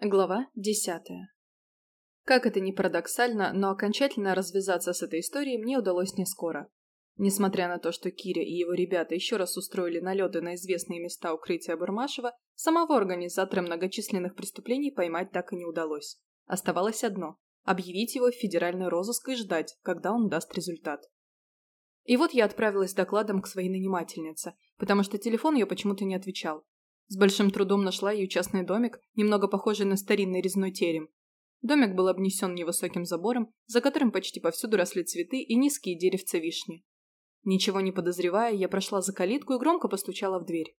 Глава десятая. Как это ни парадоксально, но окончательно развязаться с этой историей мне удалось не скоро. Несмотря на то, что Киря и его ребята еще раз устроили налеты на известные места укрытия Бурмашева, самого организатора многочисленных преступлений поймать так и не удалось. Оставалось одно – объявить его в федеральный розыск и ждать, когда он даст результат. И вот я отправилась с докладом к своей нанимательнице, потому что телефон ее почему-то не отвечал, с большим трудом нашла ее частный домик, немного похожий на старинный резной терем. Домик был обнесен невысоким забором, за которым почти повсюду росли цветы и низкие деревца вишни. Ничего не подозревая, я прошла за калитку и громко постучала в дверь.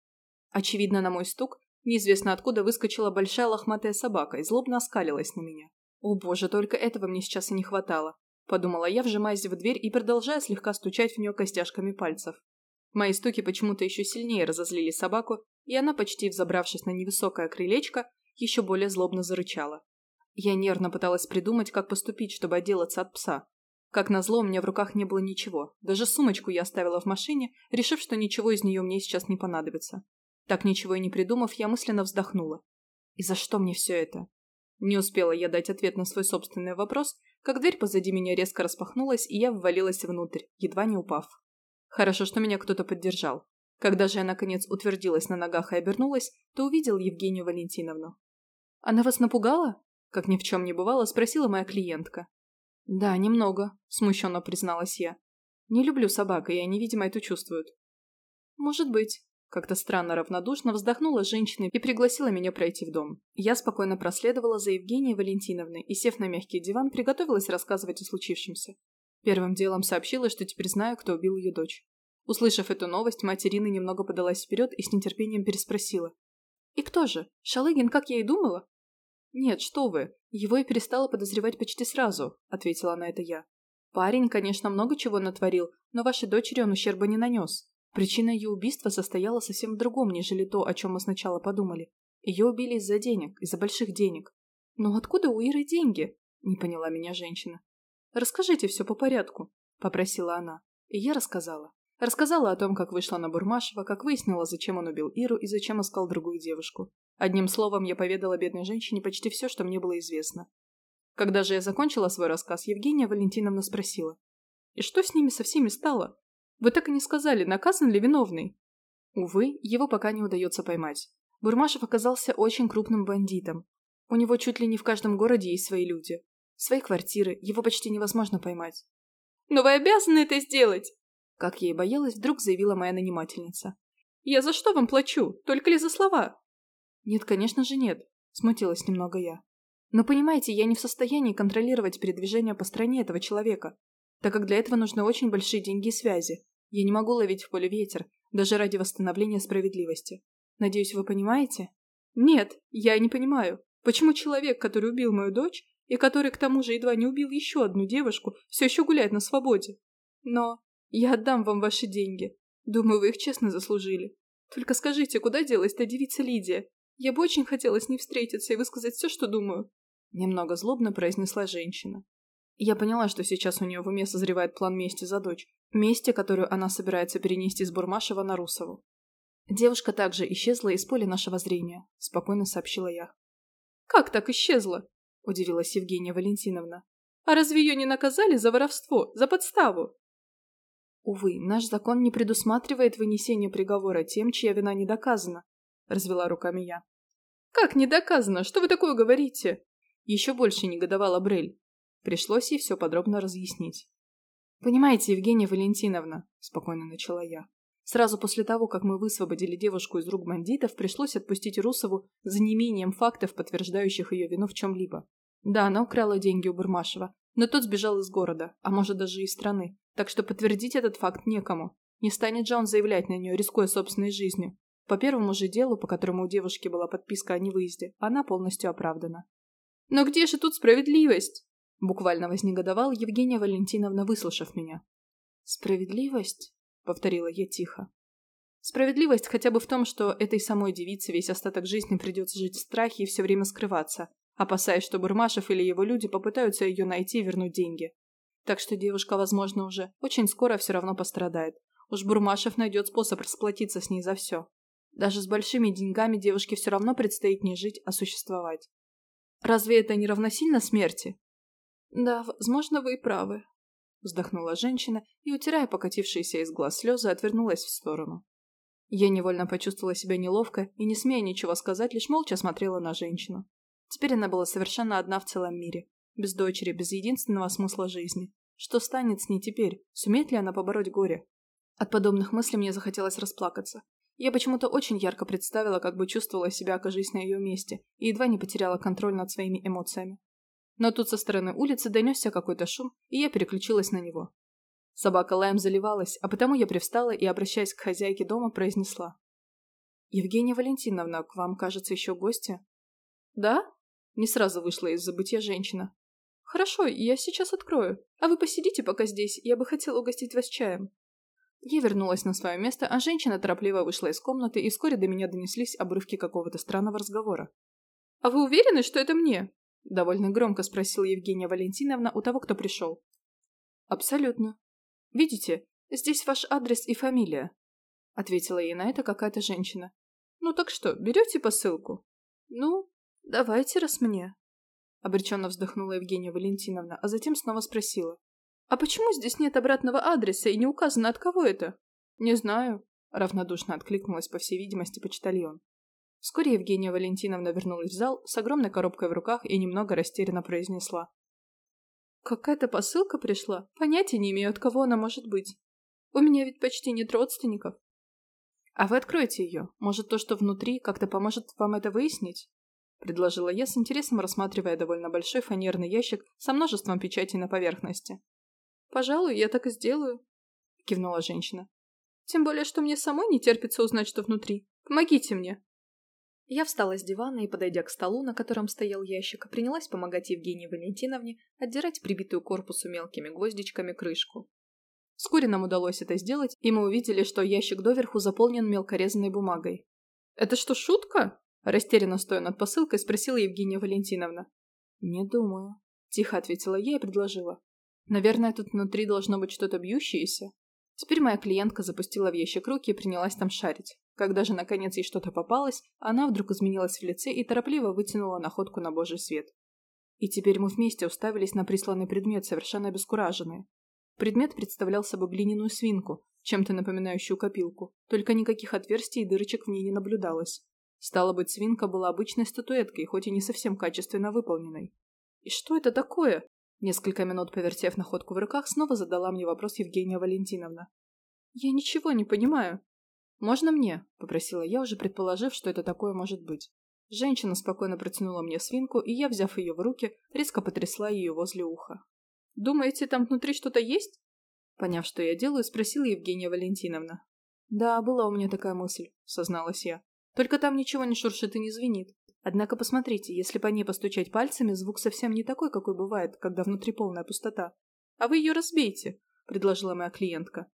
Очевидно, на мой стук, неизвестно откуда выскочила большая лохматая собака и злобно оскалилась на меня. «О боже, только этого мне сейчас и не хватало», – подумала я, вжимаясь в дверь и продолжая слегка стучать в нее костяшками пальцев. Мои стуки почему-то еще сильнее разозлили собаку, и она, почти взобравшись на невысокое крылечко, еще более злобно зарычала. Я нервно пыталась придумать, как поступить, чтобы отделаться от пса. Как назло, у меня в руках не было ничего. Даже сумочку я оставила в машине, решив, что ничего из нее мне сейчас не понадобится. Так ничего и не придумав, я мысленно вздохнула. И за что мне все это? Не успела я дать ответ на свой собственный вопрос, как дверь позади меня резко распахнулась, и я ввалилась внутрь, едва не упав. Хорошо, что меня кто-то поддержал. Когда же я, наконец, утвердилась на ногах и обернулась, то увидел Евгению Валентиновну. «Она вас напугала?» Как ни в чем не бывало, спросила моя клиентка. «Да, немного», – смущенно призналась я. «Не люблю собак, и они, видимо, это чувствуют». «Может быть». Как-то странно равнодушно вздохнула женщина и пригласила меня пройти в дом. Я спокойно проследовала за Евгенией Валентиновной и, сев на мягкий диван, приготовилась рассказывать о случившемся. Первым делом сообщила, что теперь знаю, кто убил ее дочь. Услышав эту новость, мать Ирины немного подалась вперед и с нетерпением переспросила. «И кто же? Шалыгин, как я и думала?» «Нет, что вы, его я перестала подозревать почти сразу», — ответила на это я. «Парень, конечно, много чего натворил, но вашей дочери он ущерба не нанес. Причина ее убийства состояла совсем в другом, нежели то, о чем мы сначала подумали. Ее убили из-за денег, из-за больших денег. Но откуда у Иры деньги?» — не поняла меня женщина. «Расскажите все по порядку», — попросила она. И я рассказала. Рассказала о том, как вышла на Бурмашева, как выяснила, зачем он убил Иру и зачем искал другую девушку. Одним словом, я поведала бедной женщине почти все, что мне было известно. Когда же я закончила свой рассказ, Евгения Валентиновна спросила. «И что с ними со всеми стало? Вы так и не сказали, наказан ли виновный?» Увы, его пока не удается поймать. Бурмашев оказался очень крупным бандитом. У него чуть ли не в каждом городе есть свои люди. Свои квартиры, его почти невозможно поймать. «Но вы обязаны это сделать!» Как я и боялась, вдруг заявила моя нанимательница. «Я за что вам плачу? Только ли за слова?» «Нет, конечно же нет», – смутилась немного я. «Но понимаете, я не в состоянии контролировать передвижение по стране этого человека, так как для этого нужны очень большие деньги и связи. Я не могу ловить в поле ветер, даже ради восстановления справедливости. Надеюсь, вы понимаете?» «Нет, я не понимаю. Почему человек, который убил мою дочь, и который к тому же едва не убил еще одну девушку, все еще гуляет на свободе. Но я отдам вам ваши деньги. Думаю, вы их честно заслужили. Только скажите, куда делась та девица Лидия? Я бы очень хотела с ней встретиться и высказать все, что думаю. Немного злобно произнесла женщина. Я поняла, что сейчас у нее в уме созревает план мести за дочь. Мести, которую она собирается перенести с Бурмашева на Русову. Девушка также исчезла из поля нашего зрения, спокойно сообщила я. «Как так исчезла?» – удивилась Евгения Валентиновна. «А разве ее не наказали за воровство, за подставу?» «Увы, наш закон не предусматривает вынесение приговора тем, чья вина не доказана», – развела руками я. «Как не доказано? Что вы такое говорите?» Еще больше негодовала Брель. Пришлось ей все подробно разъяснить. «Понимаете, Евгения Валентиновна», – спокойно начала я, Сразу после того, как мы высвободили девушку из рук бандитов, пришлось отпустить Русову за неимением фактов, подтверждающих ее вину в чем-либо. Да, она украла деньги у Бурмашева, но тот сбежал из города, а может даже из страны, так что подтвердить этот факт некому. Не станет же он заявлять на нее, рискуя собственной жизнью. По первому же делу, по которому у девушки была подписка о невыезде, она полностью оправдана. «Но где же тут справедливость?» Буквально вознегодовал Евгения Валентиновна, выслушав меня. «Справедливость?» повторила я тихо. Справедливость хотя бы в том, что этой самой девице весь остаток жизни придется жить в страхе и все время скрываться, опасаясь, что Бурмашев или его люди попытаются ее найти и вернуть деньги. Так что девушка, возможно, уже очень скоро все равно пострадает. Уж Бурмашев найдет способ расплатиться с ней за все. Даже с большими деньгами девушке все равно предстоит не жить, а существовать. Разве это не равносильно смерти? Да, возможно, вы и правы. Вздохнула женщина и, утирая покатившиеся из глаз слезы, отвернулась в сторону. Я невольно почувствовала себя неловко и, не смея ничего сказать, лишь молча смотрела на женщину. Теперь она была совершенно одна в целом мире. Без дочери, без единственного смысла жизни. Что станет с ней теперь? Сумеет ли она побороть горе? От подобных мыслей мне захотелось расплакаться. Я почему-то очень ярко представила, как бы чувствовала себя, окажись на ее месте, и едва не потеряла контроль над своими эмоциями. Но тут со стороны улицы донесся какой-то шум, и я переключилась на него. Собака лаем заливалась, а потому я привстала и, обращаясь к хозяйке дома, произнесла. «Евгения Валентиновна, к вам, кажется, еще гости?» «Да?» Не сразу вышла из забытия женщина. «Хорошо, я сейчас открою. А вы посидите пока здесь, я бы хотела угостить вас чаем». Я вернулась на свое место, а женщина торопливо вышла из комнаты, и вскоре до меня донеслись обрывки какого-то странного разговора. «А вы уверены, что это мне?» – довольно громко спросила Евгения Валентиновна у того, кто пришел. «Абсолютно. Видите, здесь ваш адрес и фамилия», – ответила ей на это какая-то женщина. «Ну так что, берете посылку?» «Ну, давайте, раз мне». Обреченно вздохнула Евгения Валентиновна, а затем снова спросила. «А почему здесь нет обратного адреса и не указано, от кого это?» «Не знаю», — равнодушно откликнулась, по всей видимости, почтальон. Вскоре Евгения Валентиновна вернулась в зал с огромной коробкой в руках и немного растерянно произнесла. «Какая-то посылка пришла? Понятия не имею, от кого она может быть. У меня ведь почти нет родственников». «А вы откройте ее. Может, то, что внутри, как-то поможет вам это выяснить?» — предложила я с интересом, рассматривая довольно большой фанерный ящик со множеством печатей на поверхности. «Пожалуй, я так и сделаю», — кивнула женщина. «Тем более, что мне самой не терпится узнать, что внутри. Помогите мне». Я встала с дивана и, подойдя к столу, на котором стоял ящик, принялась помогать Евгении Валентиновне отдирать прибитую корпусу мелкими гвоздичками крышку. Вскоре нам удалось это сделать, и мы увидели, что ящик доверху заполнен мелкорезанной бумагой. «Это что, шутка?» – растерянно стоя над посылкой, спросила Евгения Валентиновна. «Не думаю», – тихо ответила я и предложила. Наверное, тут внутри должно быть что-то бьющееся. Теперь моя клиентка запустила в ящик руки и принялась там шарить. Когда же наконец ей что-то попалось, она вдруг изменилась в лице и торопливо вытянула находку на божий свет. И теперь мы вместе уставились на присланный предмет, совершенно обескураженные. Предмет представлял собой глиняную свинку, чем-то напоминающую копилку, только никаких отверстий и дырочек в ней не наблюдалось. Стало быть, свинка была обычной статуэткой, хоть и не совсем качественно выполненной. «И что это такое?» Несколько минут повертев находку в руках, снова задала мне вопрос Евгения Валентиновна. «Я ничего не понимаю». «Можно мне?» – попросила я, уже предположив, что это такое может быть. Женщина спокойно протянула мне свинку, и я, взяв ее в руки, резко потрясла ее возле уха. «Думаете, там внутри что-то есть?» Поняв, что я делаю, спросила Евгения Валентиновна. «Да, была у меня такая мысль», – созналась я. «Только там ничего не шуршит и не звенит. Однако посмотрите, если по ней постучать пальцами, звук совсем не такой, какой бывает, когда внутри полная пустота. А вы ее разбейте, предложила моя клиентка.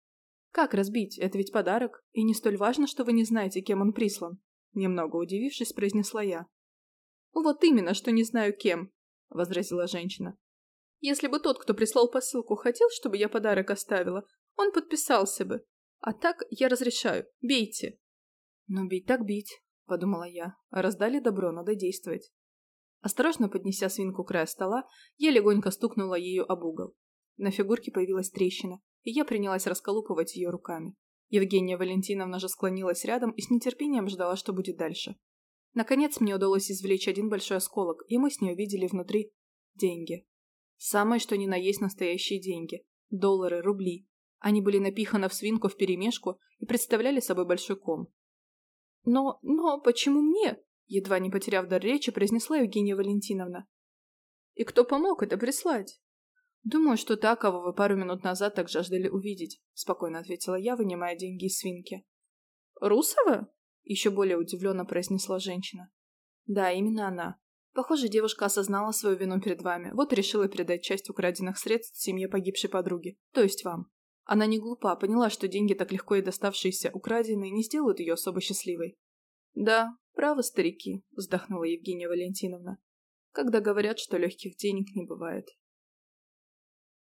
Как разбить? Это ведь подарок, и не столь важно, что вы не знаете, кем он прислан. Немного удивившись, произнесла я. Вот именно, что не знаю кем, возразила женщина. Если бы тот, кто прислал посылку, хотел, чтобы я подарок оставила, он подписался бы. А так я разрешаю. Бейте. Ну, бить так бить подумала я. Раздали добро, надо действовать. Осторожно поднеся свинку к краю стола, я легонько стукнула ее об угол. На фигурке появилась трещина, и я принялась расколупывать ее руками. Евгения Валентиновна же склонилась рядом и с нетерпением ждала, что будет дальше. Наконец мне удалось извлечь один большой осколок, и мы с ней увидели внутри деньги. Самое что ни на есть настоящие деньги. Доллары, рубли. Они были напиханы в свинку вперемешку и представляли собой большой ком. «Но... но почему мне?» Едва не потеряв дар речи, произнесла Евгения Валентиновна. «И кто помог это прислать?» «Думаю, что та, кого вы пару минут назад так жаждали увидеть», спокойно ответила я, вынимая деньги из свинки. «Русова?» еще более удивленно произнесла женщина. «Да, именно она. Похоже, девушка осознала свою вину перед вами, вот решила передать часть украденных средств семье погибшей подруги, то есть вам. Она не глупа, поняла, что деньги, так легко и доставшиеся украденные, не сделают ее особо счастливой. «Да, правы старики», — вздохнула Евгения Валентиновна. «Когда говорят, что легких денег не бывает».